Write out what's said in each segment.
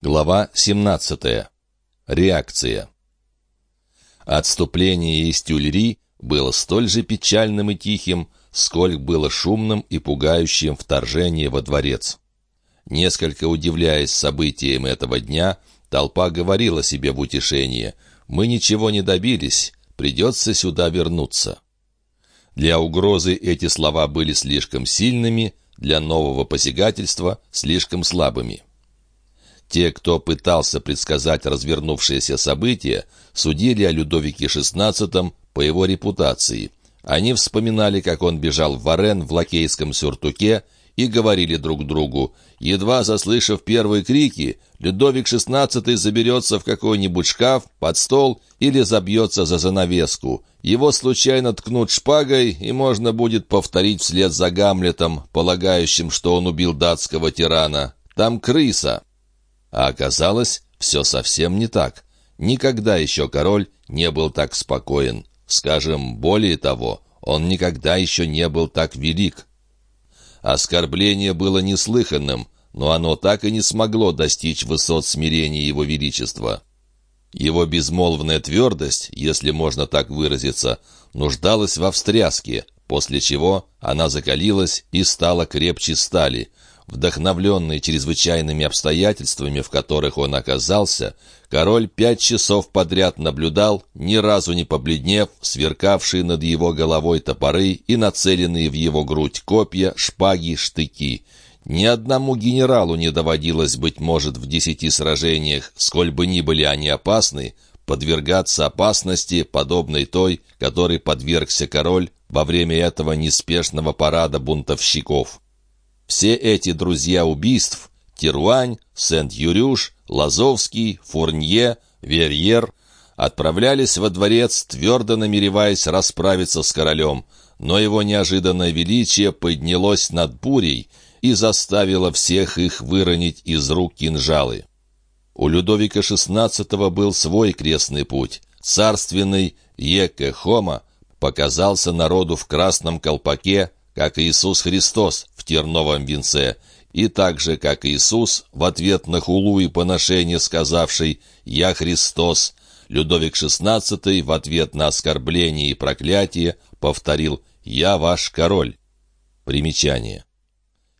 Глава 17. Реакция. Отступление из Тюльри было столь же печальным и тихим, сколь было шумным и пугающим вторжение во дворец. Несколько удивляясь событиям этого дня, толпа говорила себе в утешение «Мы ничего не добились, придется сюда вернуться». Для угрозы эти слова были слишком сильными, для нового посягательства — слишком слабыми. Те, кто пытался предсказать развернувшиеся события, судили о Людовике XVI по его репутации. Они вспоминали, как он бежал в Варен в лакейском сюртуке и говорили друг другу, едва заслышав первые крики, Людовик XVI заберется в какой-нибудь шкаф, под стол или забьется за занавеску. Его случайно ткнут шпагой, и можно будет повторить вслед за Гамлетом, полагающим, что он убил датского тирана. Там крыса. А оказалось, все совсем не так. Никогда еще король не был так спокоен. Скажем, более того, он никогда еще не был так велик. Оскорбление было неслыханным, но оно так и не смогло достичь высот смирения его величества. Его безмолвная твердость, если можно так выразиться, нуждалась во встряске, после чего она закалилась и стала крепче стали, Вдохновленный чрезвычайными обстоятельствами, в которых он оказался, король пять часов подряд наблюдал, ни разу не побледнев, сверкавшие над его головой топоры и нацеленные в его грудь копья, шпаги, штыки. Ни одному генералу не доводилось, быть может, в десяти сражениях, сколь бы ни были они опасны, подвергаться опасности, подобной той, которой подвергся король во время этого неспешного парада бунтовщиков. Все эти друзья убийств — Теруань, Сент-Юрюш, Лазовский, Фурнье, Верьер — отправлялись во дворец, твердо намереваясь расправиться с королем, но его неожиданное величие поднялось над бурей и заставило всех их выронить из рук кинжалы. У Людовика XVI был свой крестный путь. Царственный Еке Хома показался народу в красном колпаке, как Иисус Христос в терновом венце, и так же, как Иисус, в ответ на хулу и поношение сказавший «Я Христос», Людовик XVI в ответ на оскорбление и проклятие повторил «Я ваш король». Примечание.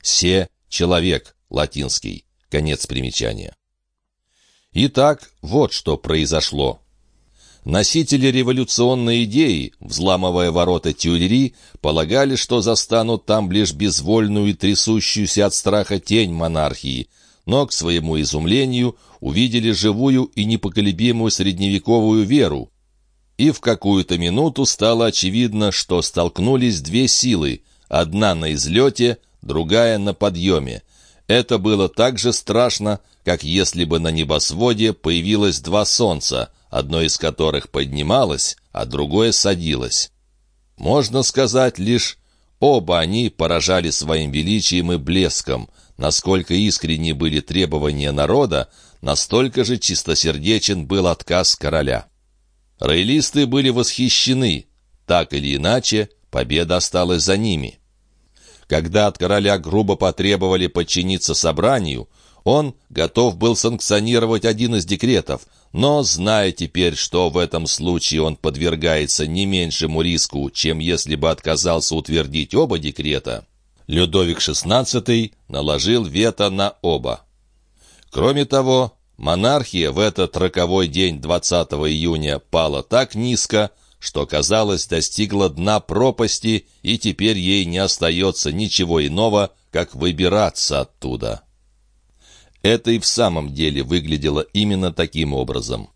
«Се — человек», латинский. Конец примечания. Итак, вот что произошло. Носители революционной идеи, взламывая ворота Тюильри, полагали, что застанут там лишь безвольную и трясущуюся от страха тень монархии, но, к своему изумлению, увидели живую и непоколебимую средневековую веру. И в какую-то минуту стало очевидно, что столкнулись две силы, одна на излете, другая на подъеме. Это было так же страшно, как если бы на небосводе появилось два солнца — одно из которых поднималось, а другое садилось. Можно сказать лишь, оба они поражали своим величием и блеском. Насколько искренни были требования народа, настолько же чистосердечен был отказ короля. Роялисты были восхищены. Так или иначе, победа осталась за ними. Когда от короля грубо потребовали подчиниться собранию, он готов был санкционировать один из декретов, но, зная теперь, что в этом случае он подвергается не меньшему риску, чем если бы отказался утвердить оба декрета, Людовик XVI наложил вето на оба. Кроме того, монархия в этот роковой день 20 июня пала так низко, что, казалось, достигла дна пропасти, и теперь ей не остается ничего иного, как выбираться оттуда. Это и в самом деле выглядело именно таким образом.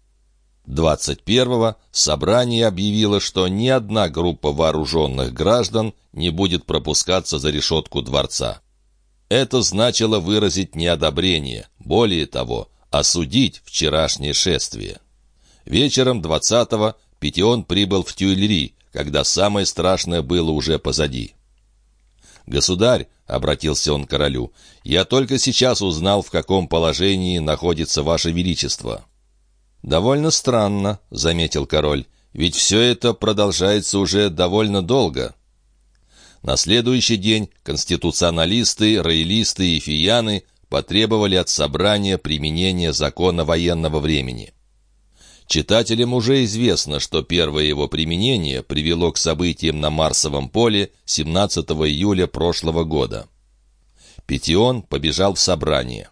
21-го собрание объявило, что ни одна группа вооруженных граждан не будет пропускаться за решетку дворца. Это значило выразить неодобрение, более того, осудить вчерашнее шествие. Вечером 20-го Петион прибыл в Тюильри, когда самое страшное было уже позади. «Государь», — обратился он к королю, — «я только сейчас узнал, в каком положении находится ваше величество». «Довольно странно», — заметил король, — «ведь все это продолжается уже довольно долго». На следующий день конституционалисты, роялисты и фияны потребовали от собрания применения закона военного времени. Читателям уже известно, что первое его применение привело к событиям на Марсовом поле 17 июля прошлого года. Петион побежал в собрание.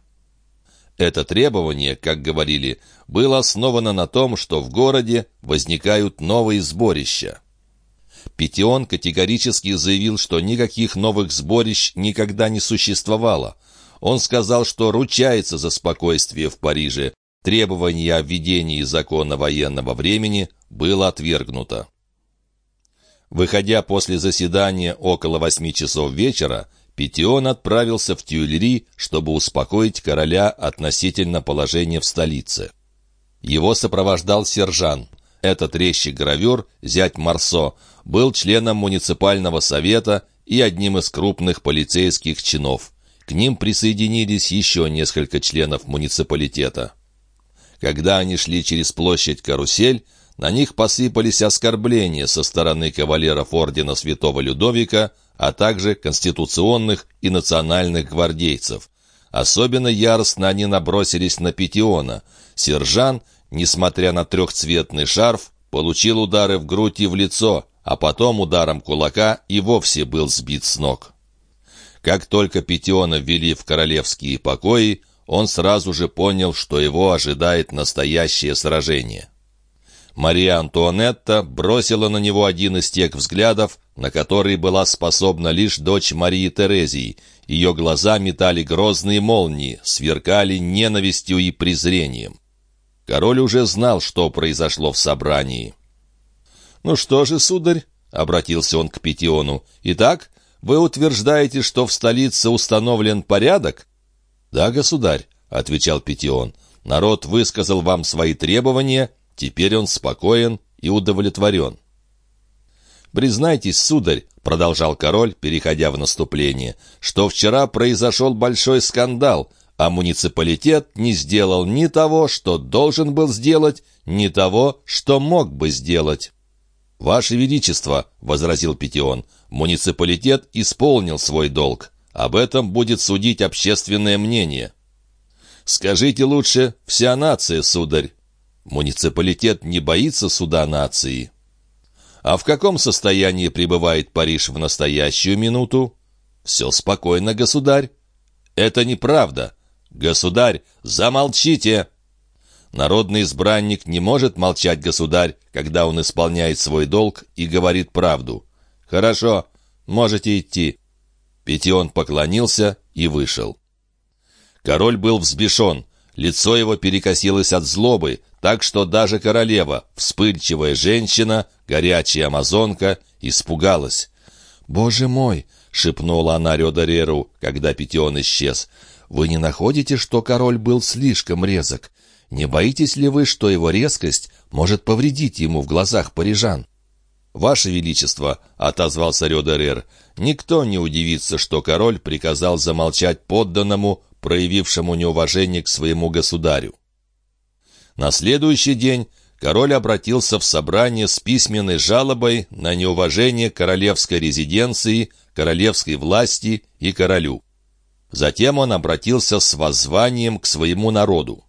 Это требование, как говорили, было основано на том, что в городе возникают новые сборища. Петион категорически заявил, что никаких новых сборищ никогда не существовало. Он сказал, что ручается за спокойствие в Париже. Требование о введении закона военного времени было отвергнуто. Выходя после заседания около восьми часов вечера, Петион отправился в Тюильри, чтобы успокоить короля относительно положения в столице. Его сопровождал сержант. Этот резчик-гравюр, зять Марсо, был членом муниципального совета и одним из крупных полицейских чинов. К ним присоединились еще несколько членов муниципалитета. Когда они шли через площадь Карусель, на них посыпались оскорбления со стороны кавалеров ордена святого Людовика, а также конституционных и национальных гвардейцев. Особенно яростно они набросились на Петиона. Сержант, несмотря на трехцветный шарф, получил удары в грудь и в лицо, а потом ударом кулака и вовсе был сбит с ног. Как только Петиона ввели в королевские покои, он сразу же понял, что его ожидает настоящее сражение. Мария Антуанетта бросила на него один из тех взглядов, на который была способна лишь дочь Марии Терезии. Ее глаза метали грозные молнии, сверкали ненавистью и презрением. Король уже знал, что произошло в собрании. «Ну что же, сударь?» — обратился он к Петиону. «Итак, вы утверждаете, что в столице установлен порядок?» «Да, государь», — отвечал Петион. «Народ высказал вам свои требования, Теперь он спокоен и удовлетворен. «Признайтесь, сударь», — продолжал король, переходя в наступление, «что вчера произошел большой скандал, а муниципалитет не сделал ни того, что должен был сделать, ни того, что мог бы сделать». «Ваше Величество», — возразил Петион, — «муниципалитет исполнил свой долг. Об этом будет судить общественное мнение». «Скажите лучше, вся нация, сударь». Муниципалитет не боится суда нации. А в каком состоянии пребывает Париж в настоящую минуту? Все спокойно, государь. Это неправда. Государь, замолчите! Народный избранник не может молчать, государь, когда он исполняет свой долг и говорит правду. Хорошо, можете идти. Петион поклонился и вышел. Король был взбешен. Лицо его перекосилось от злобы, так что даже королева, вспыльчивая женщина, горячая амазонка, испугалась. «Боже мой!» — шепнула она Рёдареру, когда Петион исчез. «Вы не находите, что король был слишком резок? Не боитесь ли вы, что его резкость может повредить ему в глазах парижан?» «Ваше Величество», — отозвался Рёдерер, — «никто не удивится, что король приказал замолчать подданному, проявившему неуважение к своему государю. На следующий день король обратился в собрание с письменной жалобой на неуважение королевской резиденции, королевской власти и королю. Затем он обратился с воззванием к своему народу.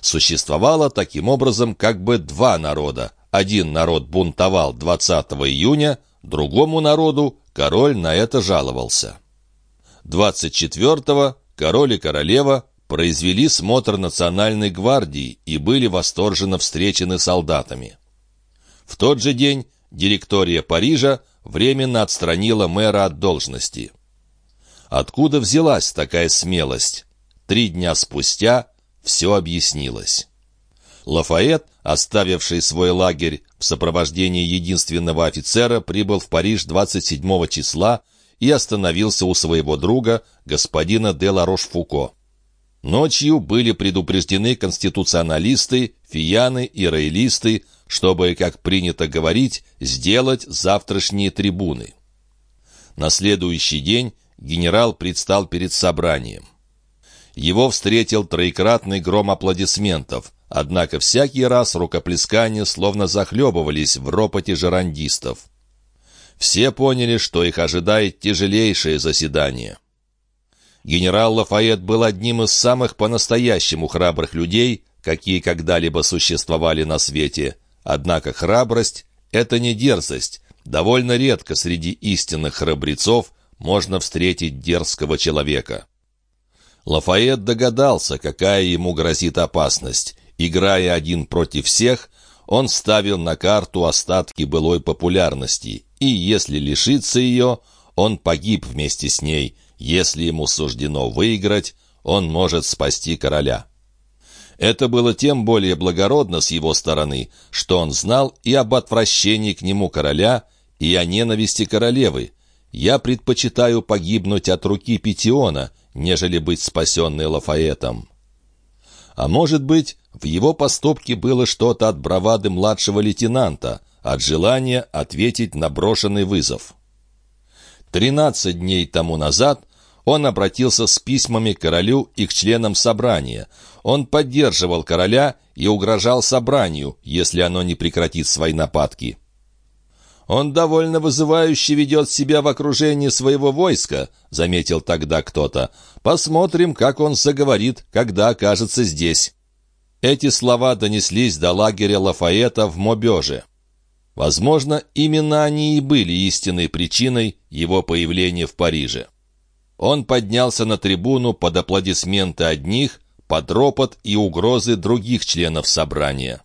Существовало таким образом как бы два народа. Один народ бунтовал 20 июня, другому народу король на это жаловался. 24-го король и королева произвели смотр национальной гвардии и были восторженно встречены солдатами. В тот же день директория Парижа временно отстранила мэра от должности. Откуда взялась такая смелость? Три дня спустя все объяснилось. Лафайет, оставивший свой лагерь в сопровождении единственного офицера, прибыл в Париж 27 числа и остановился у своего друга, господина де Ларош-Фуко. Ночью были предупреждены конституционалисты, фияны и роялисты, чтобы, как принято говорить, сделать завтрашние трибуны. На следующий день генерал предстал перед собранием. Его встретил троекратный гром аплодисментов, однако всякий раз рукоплескания словно захлебывались в ропоте жерандистов. Все поняли, что их ожидает тяжелейшее заседание. Генерал Лафайет был одним из самых по-настоящему храбрых людей, какие когда-либо существовали на свете. Однако храбрость — это не дерзость. Довольно редко среди истинных храбрецов можно встретить дерзкого человека. Лафайет догадался, какая ему грозит опасность. Играя один против всех, он ставил на карту остатки былой популярности, и если лишиться ее, он погиб вместе с ней. Если ему суждено выиграть, он может спасти короля. Это было тем более благородно с его стороны, что он знал и об отвращении к нему короля, и о ненависти королевы. «Я предпочитаю погибнуть от руки Петиона, нежели быть спасенной Лафаэтом». А может быть, в его поступке было что-то от бравады младшего лейтенанта, от желания ответить на брошенный вызов. Тринадцать дней тому назад он обратился с письмами королю и к членам собрания. Он поддерживал короля и угрожал собранию, если оно не прекратит свои нападки. «Он довольно вызывающе ведет себя в окружении своего войска», — заметил тогда кто-то. «Посмотрим, как он заговорит, когда окажется здесь». Эти слова донеслись до лагеря Лафаэта в Мобеже. Возможно, именно они и были истинной причиной его появления в Париже. Он поднялся на трибуну под аплодисменты одних, под ропот и угрозы других членов собрания.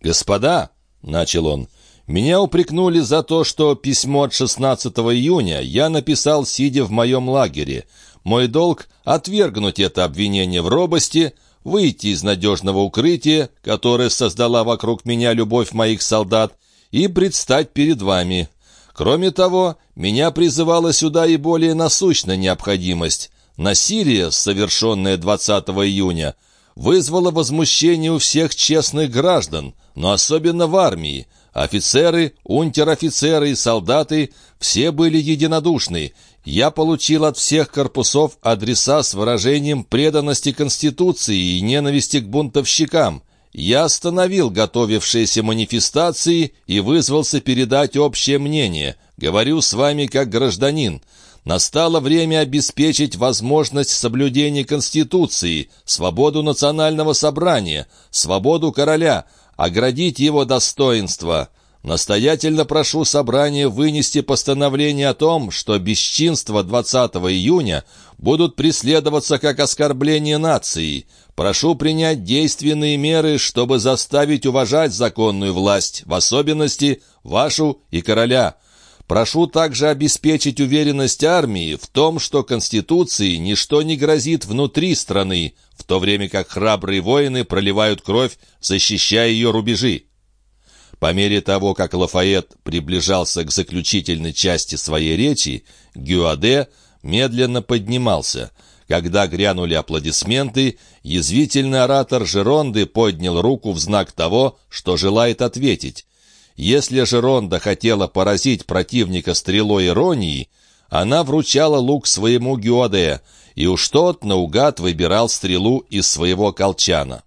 «Господа», — начал он, — «меня упрекнули за то, что письмо от 16 июня я написал, сидя в моем лагере. Мой долг — отвергнуть это обвинение в робости, выйти из надежного укрытия, которое создала вокруг меня любовь моих солдат, и предстать перед вами. Кроме того, меня призывала сюда и более насущная необходимость. Насилие, совершенное 20 июня, вызвало возмущение у всех честных граждан, но особенно в армии. Офицеры, унтер-офицеры и солдаты все были единодушны. Я получил от всех корпусов адреса с выражением преданности Конституции и ненависти к бунтовщикам. Я остановил готовившиеся манифестации и вызвался передать общее мнение. Говорю с вами как гражданин. Настало время обеспечить возможность соблюдения Конституции, свободу национального собрания, свободу короля, оградить его достоинство. Настоятельно прошу собрание вынести постановление о том, что бесчинства 20 июня будут преследоваться как оскорбление нации. Прошу принять действенные меры, чтобы заставить уважать законную власть, в особенности вашу и короля. Прошу также обеспечить уверенность армии в том, что Конституции ничто не грозит внутри страны, в то время как храбрые воины проливают кровь, защищая ее рубежи. По мере того, как Лафайет приближался к заключительной части своей речи, Гюаде медленно поднимался. Когда грянули аплодисменты, язвительный оратор Жеронды поднял руку в знак того, что желает ответить. Если Жеронда хотела поразить противника стрелой иронии, она вручала лук своему Гюаде, и уж тот наугад выбирал стрелу из своего колчана.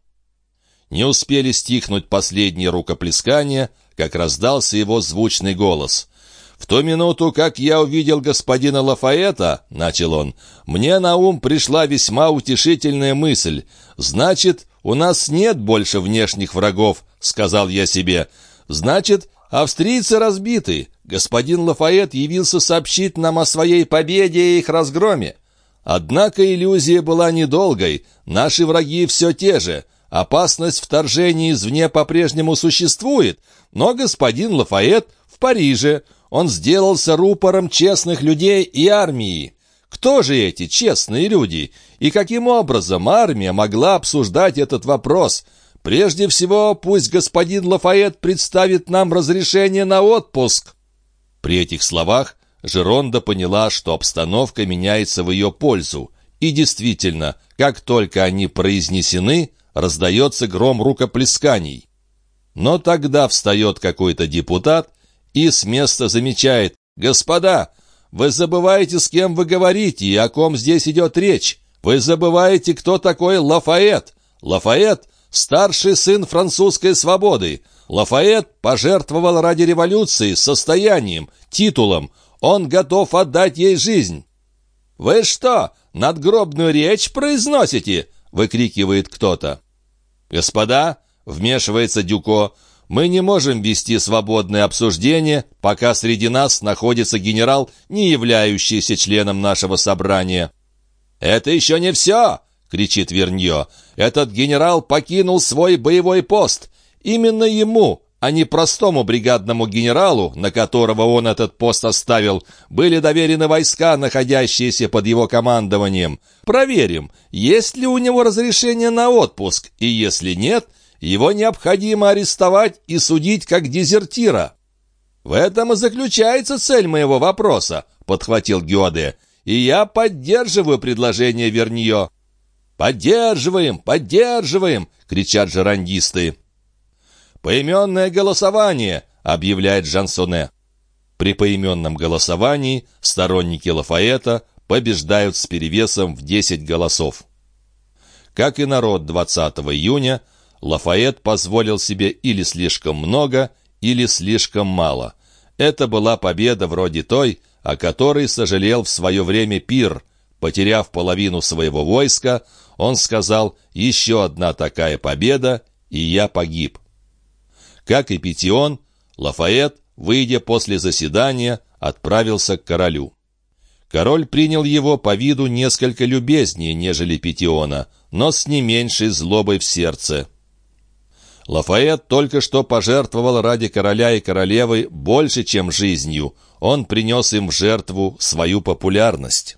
Не успели стихнуть последние рукоплескания, как раздался его звучный голос. «В ту минуту, как я увидел господина Лафаэта, — начал он, — мне на ум пришла весьма утешительная мысль. Значит, у нас нет больше внешних врагов, — сказал я себе. Значит, австрийцы разбиты. Господин Лафаэт явился сообщить нам о своей победе и их разгроме. Однако иллюзия была недолгой. Наши враги все те же — Опасность вторжения извне по-прежнему существует, но господин Лафайет в Париже. Он сделался рупором честных людей и армии. Кто же эти честные люди? И каким образом армия могла обсуждать этот вопрос? Прежде всего, пусть господин Лафайет представит нам разрешение на отпуск. При этих словах Жеронда поняла, что обстановка меняется в ее пользу. И действительно, как только они произнесены, раздается гром рукоплесканий. Но тогда встает какой-то депутат и с места замечает «Господа, вы забываете, с кем вы говорите и о ком здесь идет речь. Вы забываете, кто такой Лафайет. Лафайет — старший сын французской свободы. Лафайет пожертвовал ради революции состоянием, титулом. Он готов отдать ей жизнь». «Вы что, надгробную речь произносите?» — выкрикивает кто-то. «Господа», — вмешивается Дюко, — «мы не можем вести свободное обсуждение, пока среди нас находится генерал, не являющийся членом нашего собрания». «Это еще не все!» — кричит Верньо. «Этот генерал покинул свой боевой пост. Именно ему, а не простому бригадному генералу, на которого он этот пост оставил, были доверены войска, находящиеся под его командованием. Проверим, есть ли у него разрешение на отпуск, и если нет, его необходимо арестовать и судить как дезертира». «В этом и заключается цель моего вопроса», — подхватил Геоде и я поддерживаю предложение Вернье». «Поддерживаем! Поддерживаем!» — кричат жерандисты. «Поименное голосование!» — объявляет Жансоне. При поименном голосовании сторонники Лафаэта побеждают с перевесом в 10 голосов. Как и народ 20 июня, Лафаэт позволил себе или слишком много, или слишком мало. Это была победа вроде той, о которой сожалел в свое время Пир. Потеряв половину своего войска, он сказал «Еще одна такая победа, и я погиб». Как и Петион, Лафает, выйдя после заседания, отправился к королю. Король принял его по виду несколько любезнее, нежели Петиона, но с не меньшей злобой в сердце. Лафает только что пожертвовал ради короля и королевы больше, чем жизнью — он принес им в жертву свою популярность.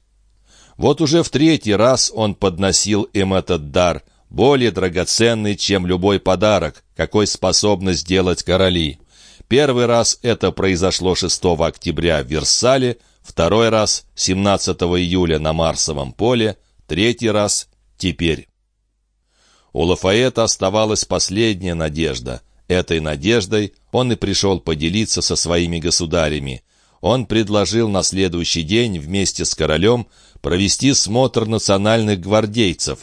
Вот уже в третий раз он подносил им этот дар, более драгоценный, чем любой подарок, какой способны сделать короли. Первый раз это произошло 6 октября в Версале, второй раз 17 июля на Марсовом поле, третий раз теперь. У Лафаэта оставалась последняя надежда. Этой надеждой он и пришел поделиться со своими государями он предложил на следующий день вместе с королем провести смотр национальных гвардейцев.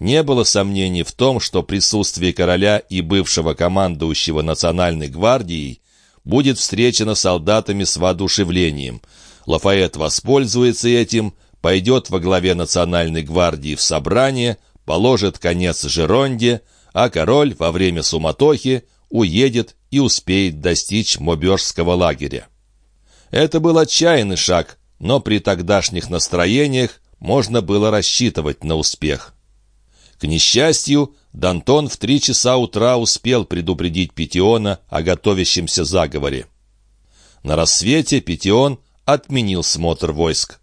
Не было сомнений в том, что присутствие короля и бывшего командующего национальной гвардией будет встречено солдатами с воодушевлением. Лафайет воспользуется этим, пойдет во главе национальной гвардии в собрание, положит конец Жеронде, а король во время суматохи уедет и успеет достичь Мобежского лагеря. Это был отчаянный шаг, но при тогдашних настроениях можно было рассчитывать на успех. К несчастью, Дантон в три часа утра успел предупредить Петиона о готовящемся заговоре. На рассвете Петион отменил смотр войск.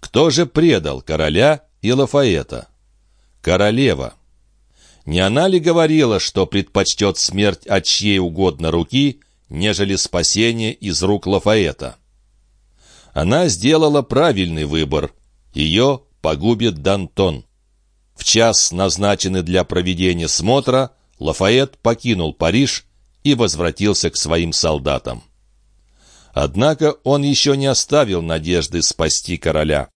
Кто же предал короля и Лафаэта? Королева. Не она ли говорила, что предпочтет смерть от чьей угодно руки, нежели спасение из рук Лафаэта. Она сделала правильный выбор. Ее погубит Дантон. В час, назначенный для проведения смотра, Лафаэт покинул Париж и возвратился к своим солдатам. Однако он еще не оставил надежды спасти короля.